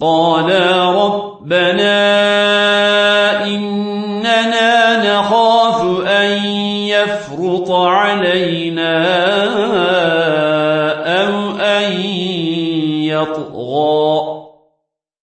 قالا ربنا إننا نخاف أن يفرط علينا أو أن يطغى.